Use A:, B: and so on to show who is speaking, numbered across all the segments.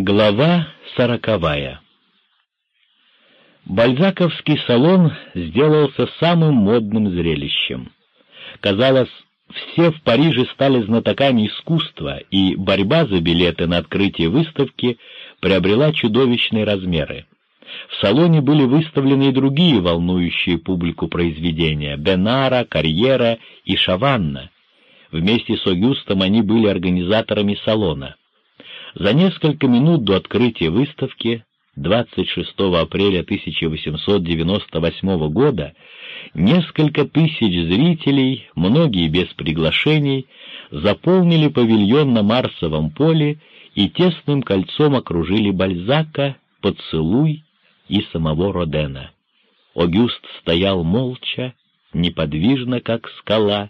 A: Глава сороковая Бальзаковский салон сделался самым модным зрелищем. Казалось, все в Париже стали знатоками искусства, и борьба за билеты на открытие выставки приобрела чудовищные размеры. В салоне были выставлены и другие волнующие публику произведения — Бенара, Карьера и Шаванна. Вместе с Огюстом они были организаторами салона. За несколько минут до открытия выставки 26 апреля 1898 года несколько тысяч зрителей, многие без приглашений, заполнили павильон на Марсовом поле и тесным кольцом окружили Бальзака, поцелуй и самого Родена. Огюст стоял молча, неподвижно, как скала,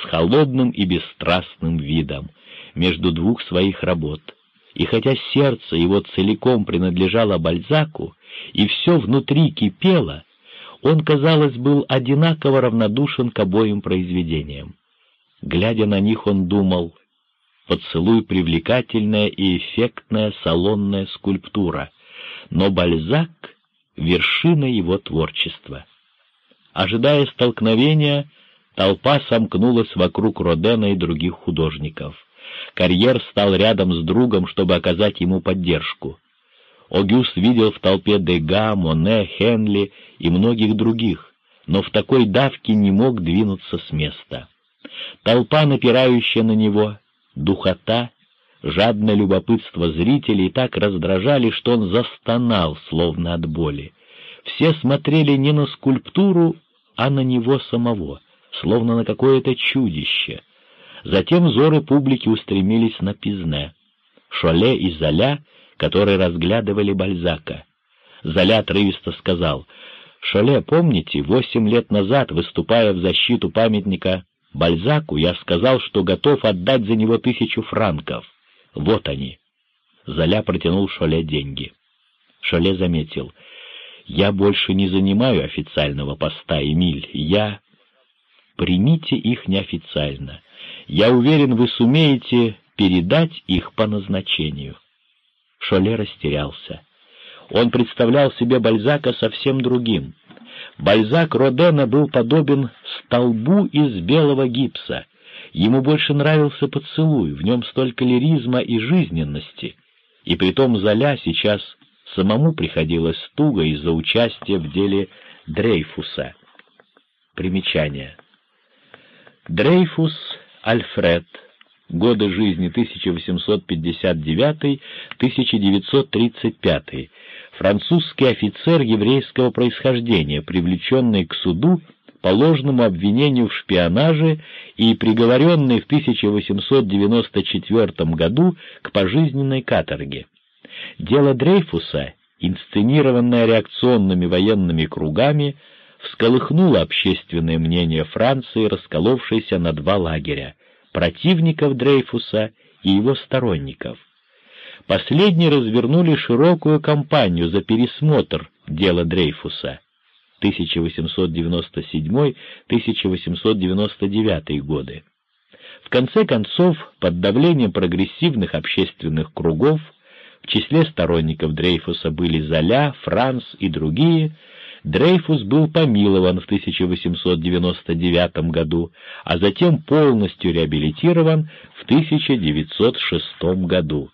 A: с холодным и бесстрастным видом, между двух своих работ — и хотя сердце его целиком принадлежало Бальзаку, и все внутри кипело, он, казалось, был одинаково равнодушен к обоим произведениям. Глядя на них, он думал, поцелуй привлекательная и эффектная салонная скульптура, но Бальзак — вершина его творчества. Ожидая столкновения, толпа сомкнулась вокруг Родена и других художников — Карьер стал рядом с другом, чтобы оказать ему поддержку. Огюст видел в толпе Дега, Моне, Хенли и многих других, но в такой давке не мог двинуться с места. Толпа, напирающая на него, духота, жадное любопытство зрителей так раздражали, что он застонал, словно от боли. Все смотрели не на скульптуру, а на него самого, словно на какое-то чудище — Затем взоры публики устремились на Пизне, Шоле и Золя, которые разглядывали Бальзака. Золя отрывисто сказал, «Шоле, помните, восемь лет назад, выступая в защиту памятника Бальзаку, я сказал, что готов отдать за него тысячу франков. Вот они». Золя протянул Шоле деньги. Шоле заметил, «Я больше не занимаю официального поста, Эмиль, я...» «Примите их неофициально. Я уверен, вы сумеете передать их по назначению». Шоле растерялся. Он представлял себе Бальзака совсем другим. Бальзак Родена был подобен столбу из белого гипса. Ему больше нравился поцелуй, в нем столько лиризма и жизненности. И притом Золя сейчас самому приходилось туго из-за участия в деле Дрейфуса. Примечание. Дрейфус Альфред. Годы жизни 1859-1935. Французский офицер еврейского происхождения, привлеченный к суду по ложному обвинению в шпионаже и приговоренный в 1894 году к пожизненной каторге. Дело Дрейфуса, инсценированное реакционными военными кругами, всколыхнуло общественное мнение Франции, расколовшееся на два лагеря — противников Дрейфуса и его сторонников. Последние развернули широкую кампанию за пересмотр дела Дрейфуса 1897-1899 годы. В конце концов, под давлением прогрессивных общественных кругов, в числе сторонников Дрейфуса были Золя, Франц и другие — Дрейфус был помилован в 1899 году, а затем полностью реабилитирован в 1906 году.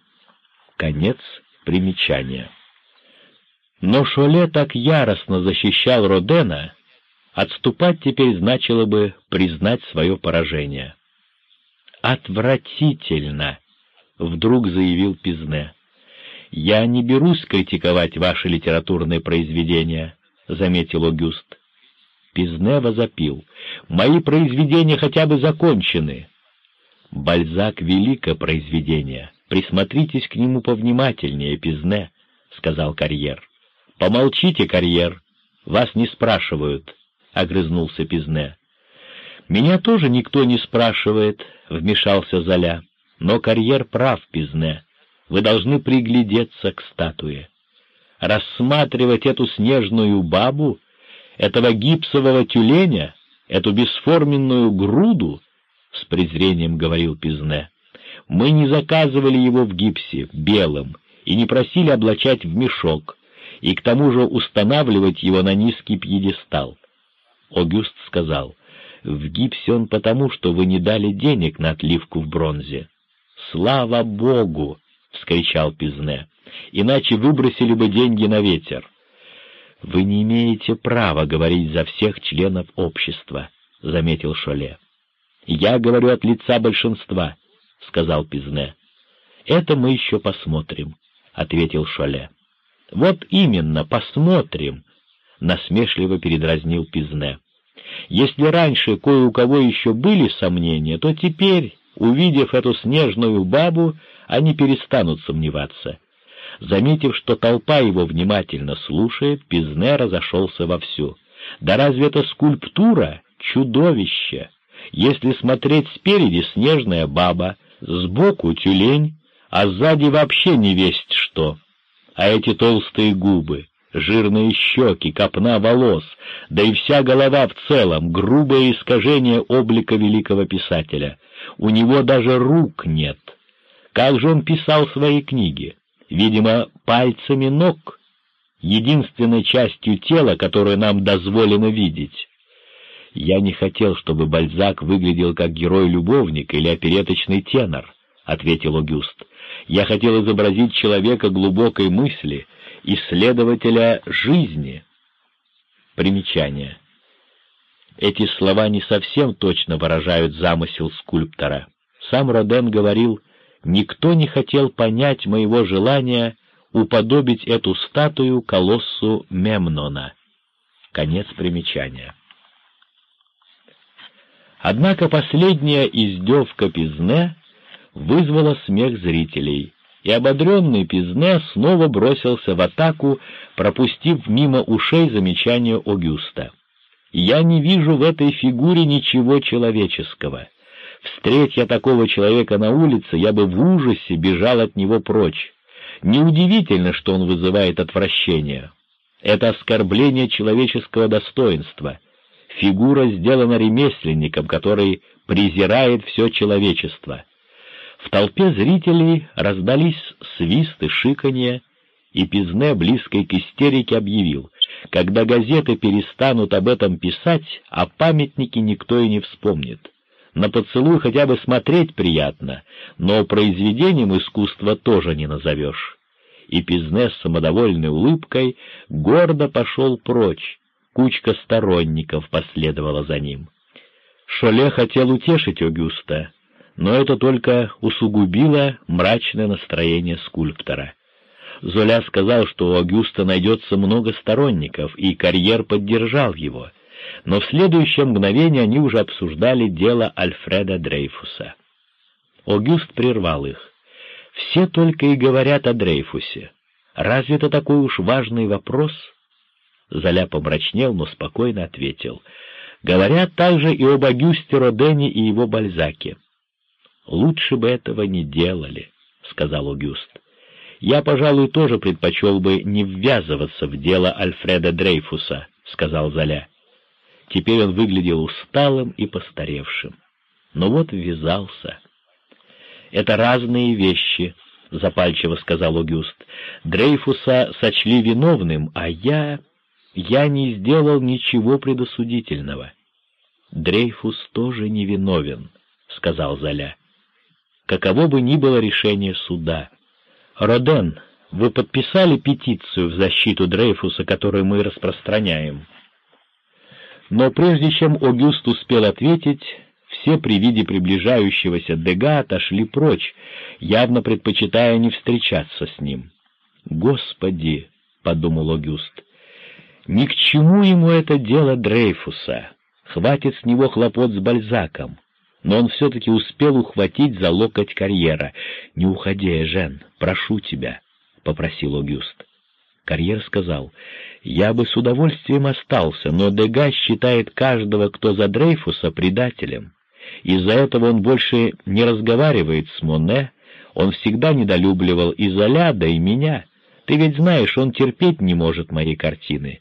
A: Конец примечания. Но Шоле так яростно защищал Родена, отступать теперь значило бы признать свое поражение. «Отвратительно!» — вдруг заявил Пизне. «Я не берусь критиковать ваши литературные произведения. — заметил Огюст. Пизне возопил. «Мои произведения хотя бы закончены». «Бальзак — великое произведение. Присмотритесь к нему повнимательнее, Пизне», — сказал Карьер. «Помолчите, Карьер. Вас не спрашивают», — огрызнулся Пизне. «Меня тоже никто не спрашивает», — вмешался Золя. «Но Карьер прав, Пизне. Вы должны приглядеться к статуе рассматривать эту снежную бабу, этого гипсового тюленя, эту бесформенную груду, — с презрением говорил Пизне. Мы не заказывали его в гипсе, белом, и не просили облачать в мешок, и к тому же устанавливать его на низкий пьедестал. Огюст сказал, «В гипсе он потому, что вы не дали денег на отливку в бронзе». «Слава Богу!» — вскричал Пизне. «Иначе выбросили бы деньги на ветер». «Вы не имеете права говорить за всех членов общества», — заметил Шоле. «Я говорю от лица большинства», — сказал Пизне. «Это мы еще посмотрим», — ответил Шоле. «Вот именно, посмотрим», — насмешливо передразнил Пизне. «Если раньше кое у кого еще были сомнения, то теперь, увидев эту снежную бабу, они перестанут сомневаться». Заметив, что толпа его внимательно слушает, Пизне разошелся вовсю. «Да разве это скульптура? Чудовище! Если смотреть спереди снежная баба, сбоку тюлень, а сзади вообще не весть что. А эти толстые губы, жирные щеки, копна волос, да и вся голова в целом — грубое искажение облика великого писателя. У него даже рук нет. Как же он писал свои книги? Видимо, пальцами ног, единственной частью тела, которую нам дозволено видеть. Я не хотел, чтобы Бальзак выглядел как герой-любовник или опереточный тенор, — ответил Огюст. Я хотел изобразить человека глубокой мысли, исследователя жизни. Примечание. Эти слова не совсем точно выражают замысел скульптора. Сам Роден говорил, «Никто не хотел понять моего желания уподобить эту статую колоссу Мемнона». Конец примечания. Однако последняя издевка Пизне вызвала смех зрителей, и ободренный Пизне снова бросился в атаку, пропустив мимо ушей замечание Огюста. «Я не вижу в этой фигуре ничего человеческого. Встреть я такого человека на улице, я бы в ужасе бежал от него прочь. Неудивительно, что он вызывает отвращение. Это оскорбление человеческого достоинства» Фигура сделана ремесленником, который презирает все человечество. В толпе зрителей раздались свисты, шиканье, и Пизне, близкой к истерике, объявил, когда газеты перестанут об этом писать, о памятнике никто и не вспомнит. На поцелуй хотя бы смотреть приятно, но произведением искусства тоже не назовешь. И Пизне с самодовольной улыбкой гордо пошел прочь, Кучка сторонников последовала за ним. Шоле хотел утешить Огюста, но это только усугубило мрачное настроение скульптора. Золя сказал, что у Огюста найдется много сторонников, и карьер поддержал его, но в следующее мгновение они уже обсуждали дело Альфреда Дрейфуса. Огюст прервал их. «Все только и говорят о Дрейфусе. Разве это такой уж важный вопрос?» Золя помрачнел, но спокойно ответил. Говорят также и об Агюсте Родене и его Бальзаке. «Лучше бы этого не делали», — сказал Огюст. «Я, пожалуй, тоже предпочел бы не ввязываться в дело Альфреда Дрейфуса», — сказал Золя. Теперь он выглядел усталым и постаревшим. Но вот ввязался. «Это разные вещи», — запальчиво сказал Огюст. «Дрейфуса сочли виновным, а я...» Я не сделал ничего предосудительного. Дрейфус тоже невиновен, — сказал Золя. Каково бы ни было решение суда. Роден, вы подписали петицию в защиту Дрейфуса, которую мы распространяем? Но прежде чем Огюст успел ответить, все при виде приближающегося Дега отошли прочь, явно предпочитая не встречаться с ним. «Господи!» — подумал Огюст. Ни к чему ему это дело Дрейфуса, хватит с него хлопот с Бальзаком. Но он все-таки успел ухватить за локоть карьера. «Не уходи, Жен, прошу тебя», — попросил Огюст. Карьер сказал, «Я бы с удовольствием остался, но Дега считает каждого, кто за Дрейфуса, предателем. Из-за этого он больше не разговаривает с Моне, он всегда недолюбливал и Золя, да и меня. Ты ведь знаешь, он терпеть не может мои картины.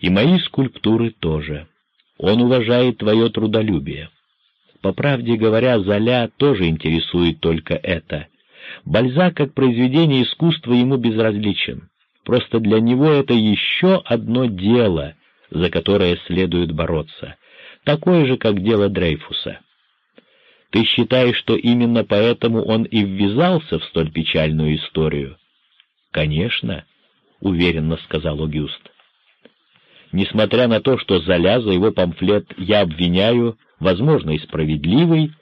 A: И мои скульптуры тоже. Он уважает твое трудолюбие. По правде говоря, Золя тоже интересует только это. Бальзак как произведение искусства ему безразличен. Просто для него это еще одно дело, за которое следует бороться, такое же, как дело Дрейфуса. Ты считаешь, что именно поэтому он и ввязался в столь печальную историю? Конечно, — уверенно сказал Огюст. Несмотря на то, что Золя за его памфлет «Я обвиняю», возможно, и справедливый,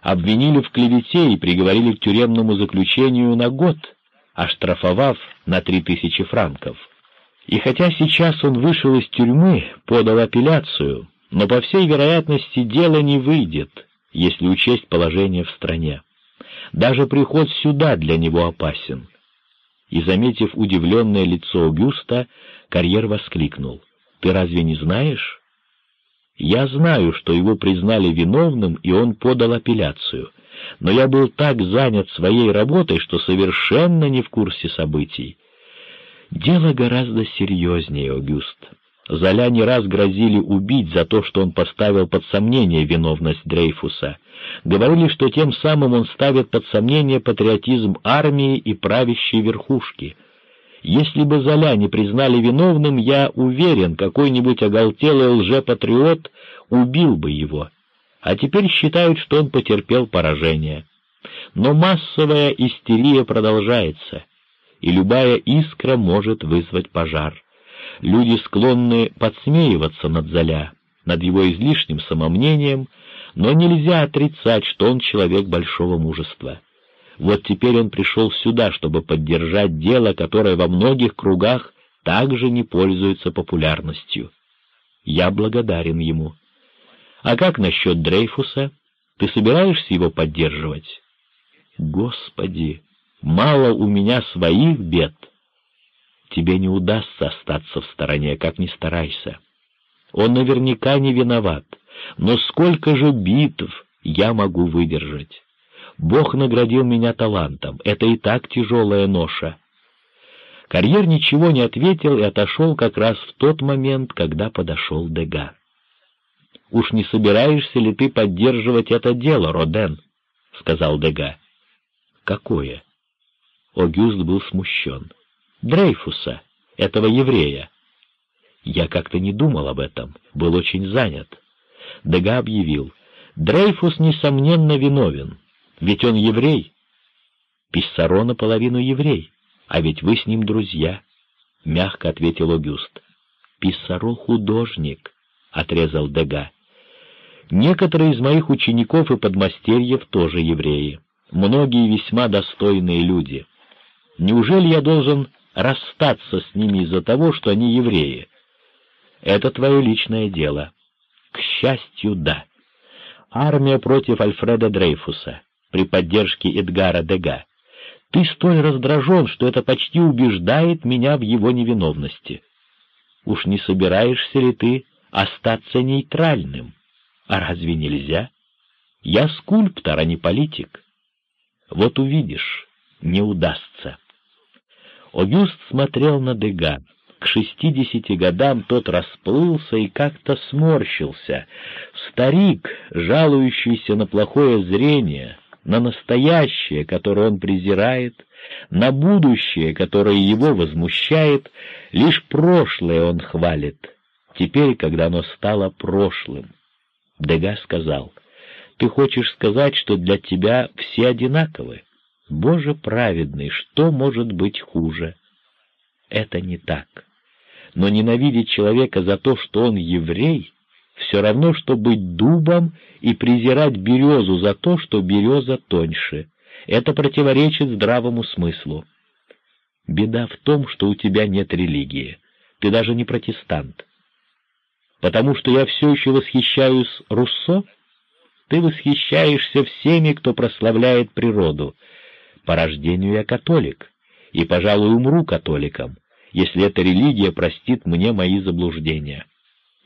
A: обвинили в клевете и приговорили к тюремному заключению на год, оштрафовав на три тысячи франков. И хотя сейчас он вышел из тюрьмы, подал апелляцию, но, по всей вероятности, дело не выйдет — если учесть положение в стране. Даже приход сюда для него опасен. И, заметив удивленное лицо Аугуста, карьер воскликнул. «Ты разве не знаешь?» «Я знаю, что его признали виновным, и он подал апелляцию, но я был так занят своей работой, что совершенно не в курсе событий. Дело гораздо серьезнее, Аугуст. Золя не раз грозили убить за то, что он поставил под сомнение виновность Дрейфуса. Говорили, что тем самым он ставит под сомнение патриотизм армии и правящей верхушки. Если бы Золя не признали виновным, я уверен, какой-нибудь оголтелый лжепатриот убил бы его. А теперь считают, что он потерпел поражение. Но массовая истерия продолжается, и любая искра может вызвать пожар люди склонны подсмеиваться над Золя, над его излишним самомнением, но нельзя отрицать, что он человек большого мужества. Вот теперь он пришел сюда, чтобы поддержать дело, которое во многих кругах также не пользуется популярностью. Я благодарен ему. А как насчет Дрейфуса? Ты собираешься его поддерживать? Господи, мало у меня своих бед тебе не удастся остаться в стороне, как ни старайся. Он наверняка не виноват, но сколько же битв я могу выдержать? Бог наградил меня талантом, это и так тяжелая ноша. Карьер ничего не ответил и отошел как раз в тот момент, когда подошел Дега. «Уж не собираешься ли ты поддерживать это дело, Роден?» — сказал Дега. «Какое?» Огюст был смущен. Дрейфуса, этого еврея. Я как-то не думал об этом, был очень занят. Дега объявил, Дрейфус, несомненно, виновен, ведь он еврей. Писсаро наполовину еврей, а ведь вы с ним друзья, — мягко ответил Огюст. Писсаро художник, — отрезал Дега. Некоторые из моих учеников и подмастерьев тоже евреи, многие весьма достойные люди. Неужели я должен расстаться с ними из-за того, что они евреи. Это твое личное дело. К счастью, да. Армия против Альфреда Дрейфуса при поддержке Эдгара Дега. Ты столь раздражен, что это почти убеждает меня в его невиновности. Уж не собираешься ли ты остаться нейтральным? А разве нельзя? Я скульптор, а не политик. Вот увидишь, не удастся. Огюст смотрел на Дега. К шестидесяти годам тот расплылся и как-то сморщился. Старик, жалующийся на плохое зрение, на настоящее, которое он презирает, на будущее, которое его возмущает, лишь прошлое он хвалит. Теперь, когда оно стало прошлым. Дега сказал, «Ты хочешь сказать, что для тебя все одинаковы?» Боже праведный, что может быть хуже? Это не так. Но ненавидеть человека за то, что он еврей, все равно, что быть дубом и презирать березу за то, что береза тоньше. Это противоречит здравому смыслу. Беда в том, что у тебя нет религии. Ты даже не протестант. Потому что я все еще восхищаюсь Руссо? Ты восхищаешься всеми, кто прославляет природу, по рождению я католик, и, пожалуй, умру католиком, если эта религия простит мне мои заблуждения.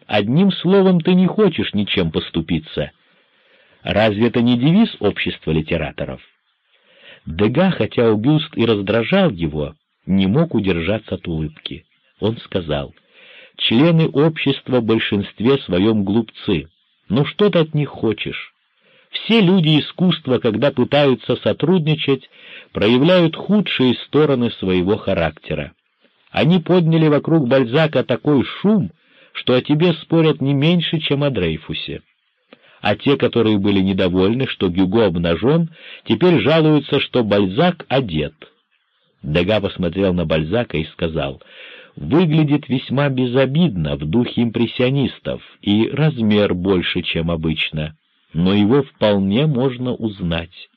A: Одним словом, ты не хочешь ничем поступиться. Разве это не девиз общества литераторов? Дега, хотя Аугюст и раздражал его, не мог удержаться от улыбки. Он сказал, «Члены общества в большинстве своем глупцы. Ну что ты от них хочешь? Все люди искусства, когда пытаются сотрудничать, проявляют худшие стороны своего характера. Они подняли вокруг Бальзака такой шум, что о тебе спорят не меньше, чем о Дрейфусе. А те, которые были недовольны, что Гюго обнажен, теперь жалуются, что Бальзак одет. Дега посмотрел на Бальзака и сказал, «Выглядит весьма безобидно в духе импрессионистов, и размер больше, чем обычно, но его вполне можно узнать».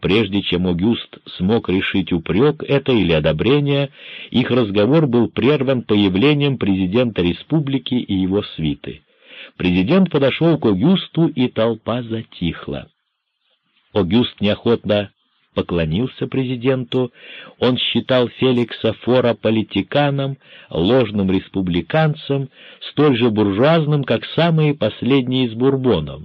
A: Прежде чем Огюст смог решить упрек это или одобрение, их разговор был прерван появлением президента республики и его свиты. Президент подошел к Огюсту, и толпа затихла. Огюст неохотно поклонился президенту, он считал Феликса Фора политиканом, ложным республиканцем, столь же буржуазным, как самые последние из бурбонов,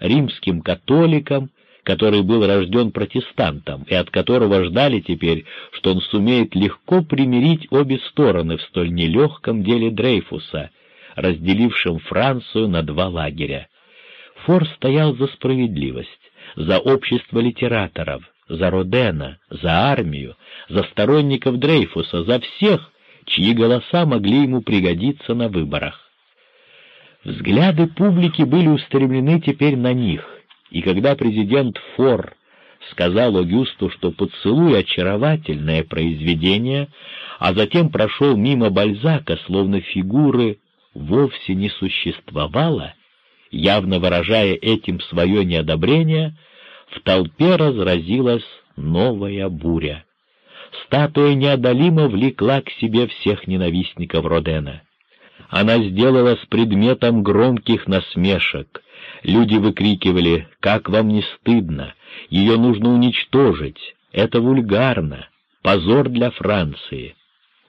A: римским католиком, который был рожден протестантом и от которого ждали теперь, что он сумеет легко примирить обе стороны в столь нелегком деле Дрейфуса, разделившем Францию на два лагеря. Фор стоял за справедливость, за общество литераторов, за Родена, за армию, за сторонников Дрейфуса, за всех, чьи голоса могли ему пригодиться на выборах. Взгляды публики были устремлены теперь на них, и когда президент Фор сказал Огюсту, что «Поцелуй» — очаровательное произведение, а затем прошел мимо Бальзака, словно фигуры вовсе не существовало, явно выражая этим свое неодобрение, в толпе разразилась новая буря. Статуя неодолимо влекла к себе всех ненавистников Родена. Она сделалась предметом громких насмешек, Люди выкрикивали «Как вам не стыдно? Ее нужно уничтожить! Это вульгарно! Позор для Франции!»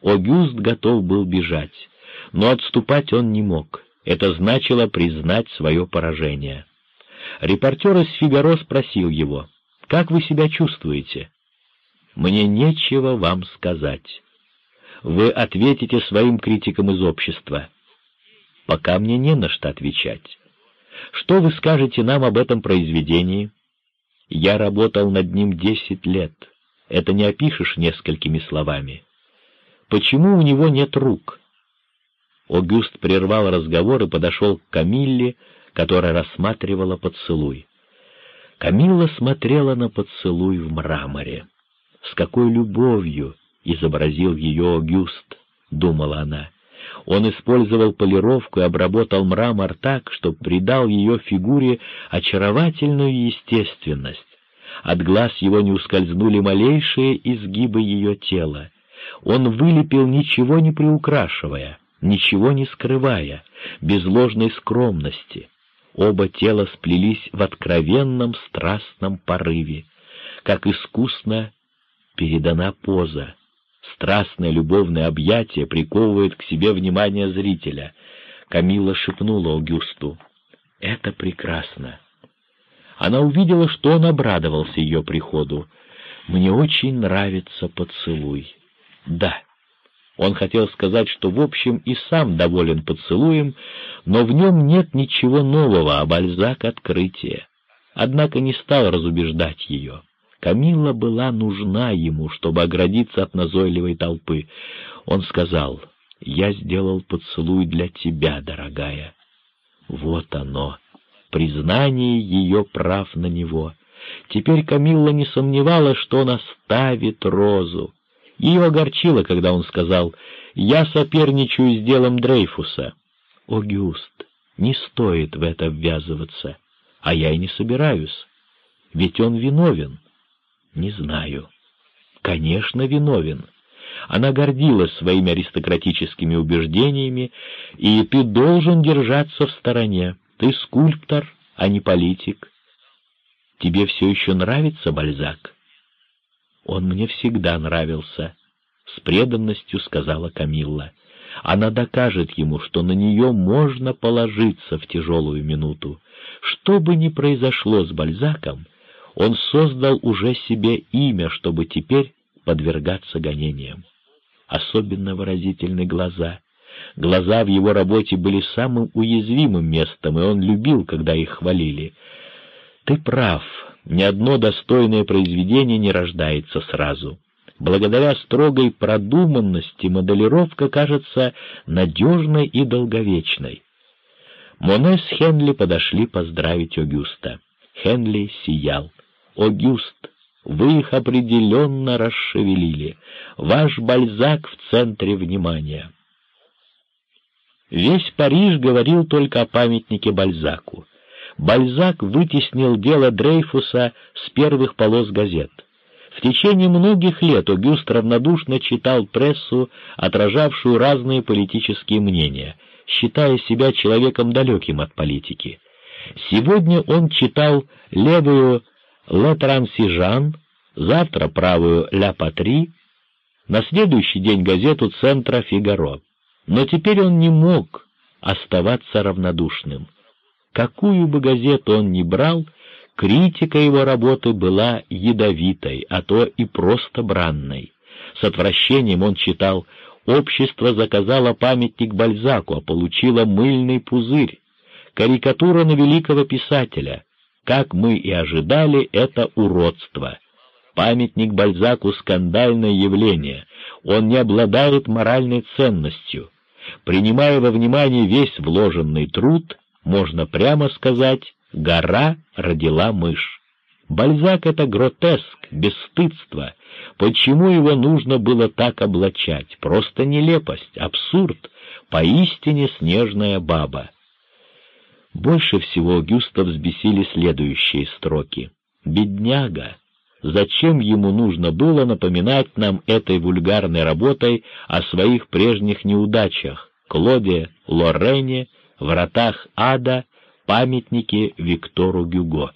A: Огюст готов был бежать, но отступать он не мог. Это значило признать свое поражение. Репортер из «Фигаро» спросил его, «Как вы себя чувствуете?» «Мне нечего вам сказать. Вы ответите своим критикам из общества. Пока мне не на что отвечать. Что вы скажете нам об этом произведении? Я работал над ним десять лет. Это не опишешь несколькими словами. Почему у него нет рук? Огюст прервал разговор и подошел к Камилле, которая рассматривала поцелуй. Камилла смотрела на поцелуй в мраморе. С какой любовью изобразил ее Огюст, думала она. Он использовал полировку и обработал мрамор так, что придал ее фигуре очаровательную естественность. От глаз его не ускользнули малейшие изгибы ее тела. Он вылепил, ничего не приукрашивая, ничего не скрывая, без ложной скромности. Оба тела сплелись в откровенном страстном порыве, как искусно передана поза. Страстное любовное объятие приковывает к себе внимание зрителя. Камила шепнула Аугюсту. «Это прекрасно». Она увидела, что он обрадовался ее приходу. «Мне очень нравится поцелуй». Он хотел сказать, что в общем и сам доволен поцелуем, но в нем нет ничего нового, а Бальзак — открытие. Однако не стал разубеждать ее. Камилла была нужна ему, чтобы оградиться от назойливой толпы. Он сказал, «Я сделал поцелуй для тебя, дорогая». Вот оно, признание ее прав на него. Теперь Камилла не сомневалась, что он оставит розу. Ее огорчило, когда он сказал, «Я соперничаю с делом Дрейфуса». «Огюст, не стоит в это ввязываться, а я и не собираюсь, ведь он виновен». Не знаю. Конечно, виновен. Она гордилась своими аристократическими убеждениями, и ты должен держаться в стороне. Ты скульптор, а не политик. Тебе все еще нравится Бальзак? Он мне всегда нравился, — с преданностью сказала Камилла. Она докажет ему, что на нее можно положиться в тяжелую минуту. Что бы ни произошло с Бальзаком, он создал уже себе имя, чтобы теперь подвергаться гонениям. Особенно выразительны глаза. Глаза в его работе были самым уязвимым местом, и он любил, когда их хвалили. Ты прав, ни одно достойное произведение не рождается сразу. Благодаря строгой продуманности моделировка кажется надежной и долговечной. Моне с Хенли подошли поздравить Огюста. Хенли сиял. «Огюст, вы их определенно расшевелили. Ваш Бальзак в центре внимания». Весь Париж говорил только о памятнике Бальзаку. Бальзак вытеснил дело Дрейфуса с первых полос газет. В течение многих лет Огюст равнодушно читал прессу, отражавшую разные политические мнения, считая себя человеком далеким от политики. Сегодня он читал левую «Ле Трансижан», завтра правую «Ля Патри», на следующий день газету «Центра Фигаро». Но теперь он не мог оставаться равнодушным. Какую бы газету он ни брал, критика его работы была ядовитой, а то и просто бранной. С отвращением он читал «Общество заказало памятник Бальзаку, а получило мыльный пузырь. Карикатура на великого писателя. Как мы и ожидали, это уродство. Памятник Бальзаку — скандальное явление. Он не обладает моральной ценностью. Принимая во внимание весь вложенный труд, можно прямо сказать, гора родила мышь. Бальзак — это гротеск, бесстыдство. Почему его нужно было так облачать? Просто нелепость, абсурд, поистине снежная баба. Больше всего Гюста взбесили следующие строки. «Бедняга! Зачем ему нужно было напоминать нам этой вульгарной работой о своих прежних неудачах, Клоде, Лорене, вратах ада, памятнике Виктору Гюго?»